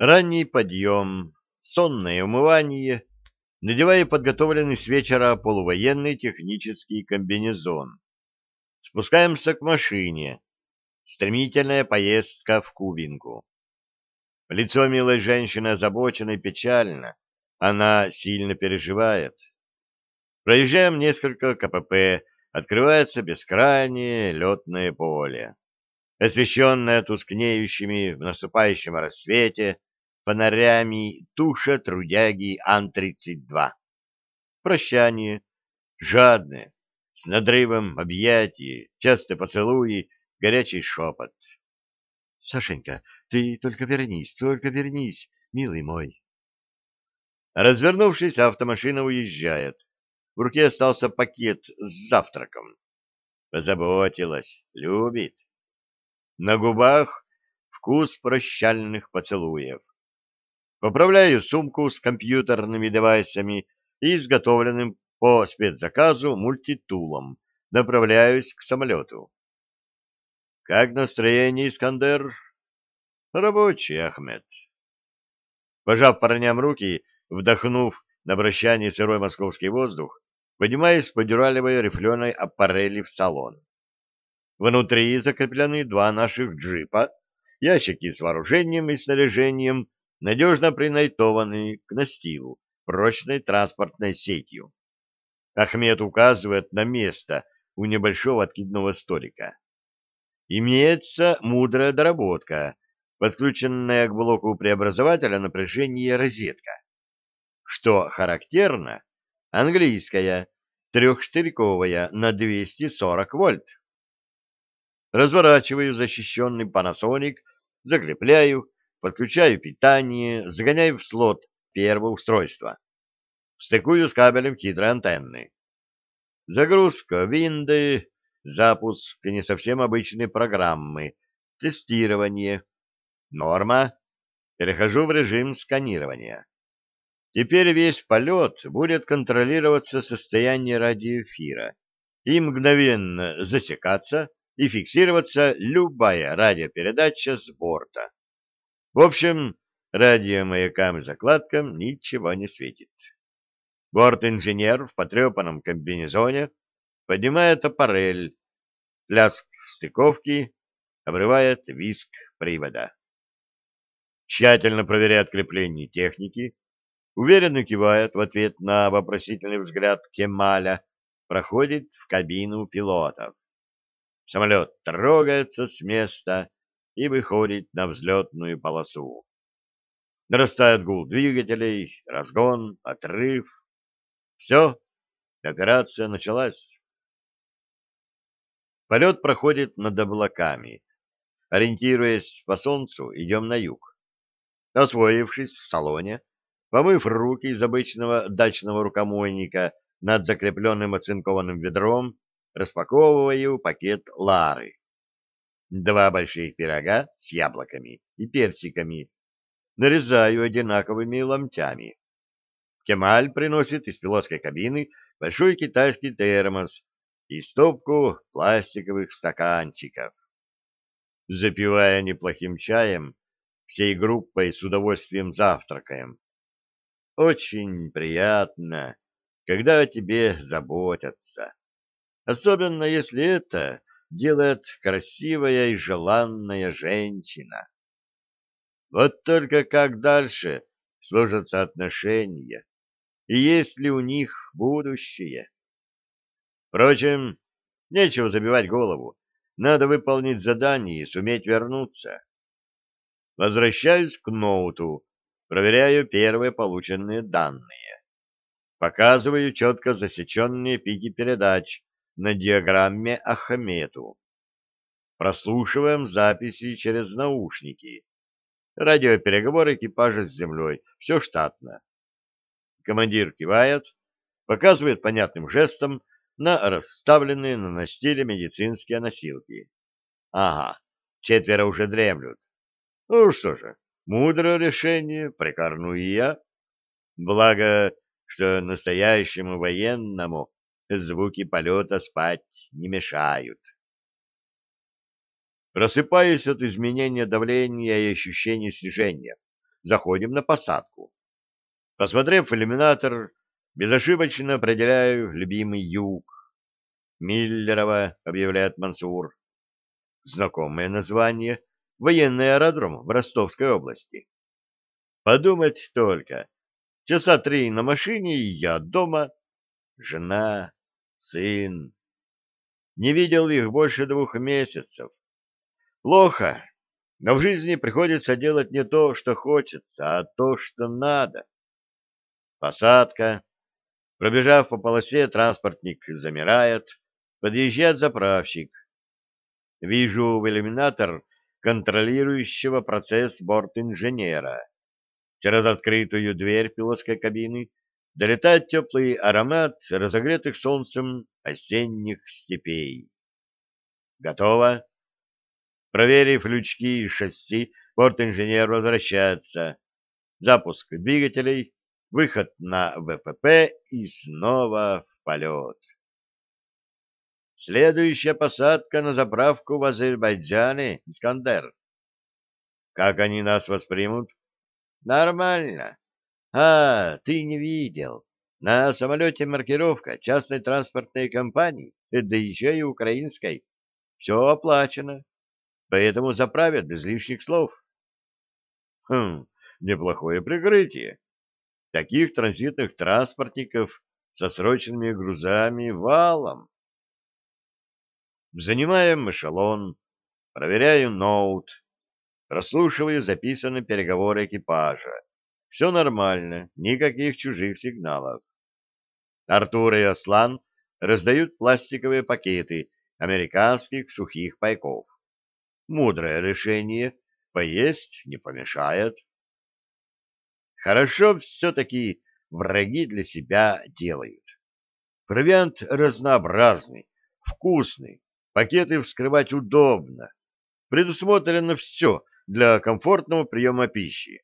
Ранний подъем, сонное умывание, надевая подготовленный с вечера полувоенный технический комбинезон. Спускаемся к машине. Стремительная поездка в Кубинку. Лицо милой женщины озабочено и печально. Она сильно переживает. Проезжаем несколько КПП, открывается бескрайнее летное поле. Освещенное тускнеющими в наступающем рассвете фонарями туша трудяги Ан-32. Прощание. Жадное, с надрывом объятия, часто поцелуи, горячий шепот. — Сашенька, ты только вернись, только вернись, милый мой. Развернувшись, автомашина уезжает. В руке остался пакет с завтраком. Позаботилась, любит. На губах вкус прощальных поцелуев. Поправляю сумку с компьютерными девайсами и изготовленным по спецзаказу мультитулом. Направляюсь к самолету. Как настроение, Искандер? Рабочий, Ахмед. Пожав парням руки, вдохнув на прощание сырой московский воздух, поднимаясь по дюралевой рифленой аппарели в салон. Внутри закреплены два наших джипа, ящики с вооружением и снаряжением надежно принайтованы к настилу прочной транспортной сетью. Ахмед указывает на место у небольшого откидного столика. Имеется мудрая доработка, подключенная к блоку преобразователя напряжения розетка. Что характерно, английская, трехштырьковая на 240 вольт. Разворачиваю защищенный Panasonic, закрепляю, подключаю питание, загоняю в слот первое устройство. Стыкую с кабелем хитрой антенны. Загрузка винды, запуск не совсем обычной программы, тестирование. Норма. Перехожу в режим сканирования. Теперь весь полет будет контролироваться состояние радиоэфира и мгновенно засекаться и фиксироваться любая радиопередача с борта. В общем, радиомаякам и закладкам ничего не светит. Борт-инженер в потрепанном комбинезоне поднимает аппарель, лязг стыковки, обрывает виск привода. Тщательно проверяет крепление техники, уверенно кивает в ответ на вопросительный взгляд Кемаля, проходит в кабину пилотов. Самолет трогается с места и выходит на взлетную полосу. Нарастает гул двигателей, разгон, отрыв. Все, операция началась. Полет проходит над облаками. Ориентируясь по солнцу, идем на юг. Освоившись в салоне, помыв руки из обычного дачного рукомойника над закрепленным оцинкованным ведром, распаковываю пакет Лары. Два больших пирога с яблоками и персиками. Нарезаю одинаковыми ломтями. Кемаль приносит из пилотской кабины большой китайский термос и стопку пластиковых стаканчиков. Запивая неплохим чаем, всей группой с удовольствием завтракаем. Очень приятно, когда о тебе заботятся особенно если это делает красивая и желанная женщина. Вот только как дальше сложатся отношения, и есть ли у них будущее? Впрочем, нечего забивать голову, надо выполнить задание и суметь вернуться. Возвращаюсь к ноуту, проверяю первые полученные данные. Показываю четко засеченные пики передач, на диаграмме Ахмету. Прослушиваем записи через наушники. Радиопереговоры экипажа с землей. Все штатно. Командир кивает, показывает понятным жестом на расставленные на настиле медицинские носилки. Ага, четверо уже дремлют. Ну что же, мудрое решение, прикорну и я. Благо, что настоящему военному звуки полета спать не мешают. Просыпаюсь от изменения давления и ощущения снижения. заходим на посадку. Посмотрев иллюминатор, безошибочно определяю любимый юг. Миллерово, объявляет Мансур. Знакомое название. Военный аэродром в Ростовской области. Подумать только. Часа три на машине, и я дома. Жена, сын. Не видел их больше двух месяцев. Плохо, но в жизни приходится делать не то, что хочется, а то, что надо. Посадка. Пробежав по полосе, транспортник замирает, подъезжает заправщик. Вижу в иллюминатор контролирующего процесс борт-инженера. Через открытую дверь пилотской кабины долетает теплый аромат разогретых солнцем осенних степей. Готово. Проверив лючки и шасси, борт-инженер возвращается. Запуск двигателей, выход на ВПП и снова в полет. Следующая посадка на заправку в Азербайджане, Искандер. Как они нас воспримут? Нормально. А, ты не видел. На самолете маркировка частной транспортной компании, да еще и украинской. Все оплачено поэтому заправят без лишних слов. Хм, неплохое прикрытие. Таких транзитных транспортников со срочными грузами валом. Занимаем эшелон, проверяю ноут, прослушиваю записанные переговоры экипажа. Все нормально, никаких чужих сигналов. Артур и Аслан раздают пластиковые пакеты американских сухих пайков. Мудрое решение, поесть не помешает. Хорошо все-таки враги для себя делают. Провиант разнообразный, вкусный, пакеты вскрывать удобно. Предусмотрено все для комфортного приема пищи.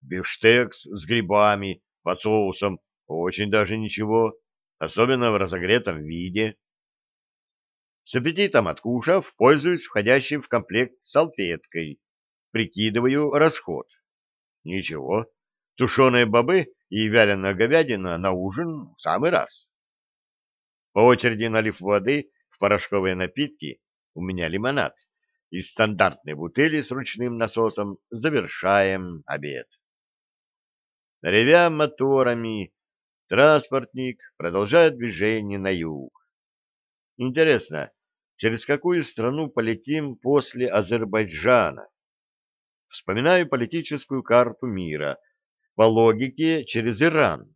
Бифштекс с грибами, под соусом, очень даже ничего, особенно в разогретом виде. С аппетитом откушав, пользуюсь входящей в комплект салфеткой. Прикидываю расход. Ничего, тушеные бобы и вяленая говядина на ужин в самый раз. По очереди налив воды в порошковые напитки, у меня лимонад, из стандартной бутыли с ручным насосом завершаем обед. Ревя моторами, транспортник продолжает движение на юг. Интересно, через какую страну полетим после Азербайджана. Вспоминаю политическую карту мира. По логике, через Иран.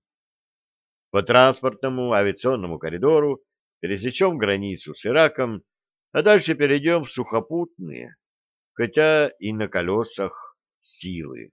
По транспортному авиационному коридору пересечем границу с Ираком, а дальше перейдем в сухопутные, хотя и на колесах силы.